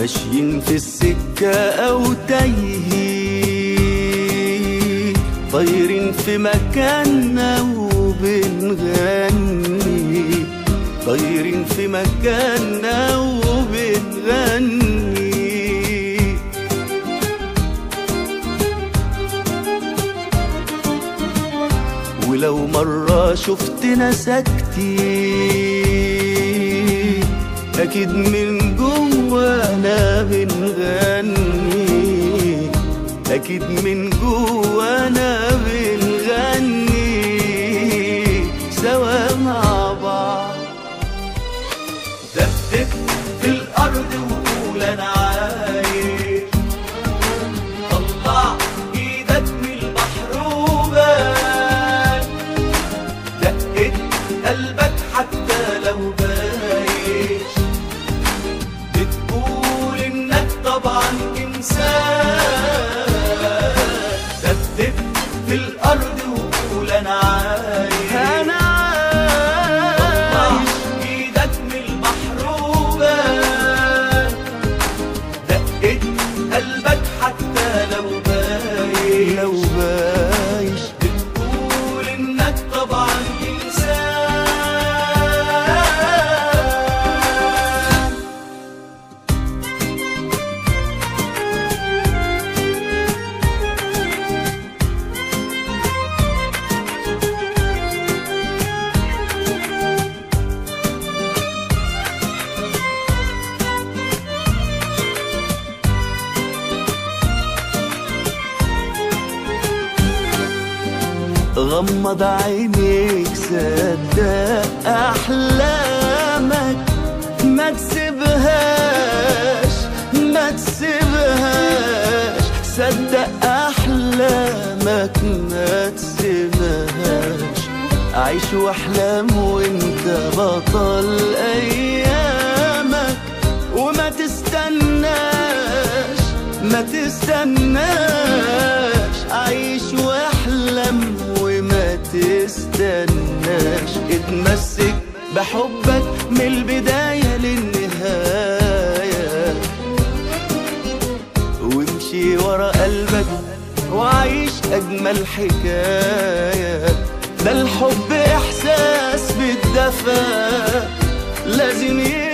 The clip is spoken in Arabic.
ماشيين في السكة أو تايهين. طايرين في مكاننا وبنغني. طايرين في مكاننا وبنغني. ولو مرة شفتنا ساكتين أكيد من أكيد من جوانا بنغني سوا مع بعض. دبدب في الأرض وقول أنا عايش. طلع إيدك من البحر وبان دقت قلبك حتى لو بايش. بتقول إنك طبعا إنسان. قلبك غمض عينيك صدق أحلامك. ما تسيبهاش ما تسيبهاش. صدق أحلامك ما تسيبهاش. عيش وأحلام وإنت بطل ايامك اتمسك بحبك من البداية للنهاية. وامشي ورا قلبك وعيش أجمل حكاية. ده الحب إحساس بالدفى لازم يبقى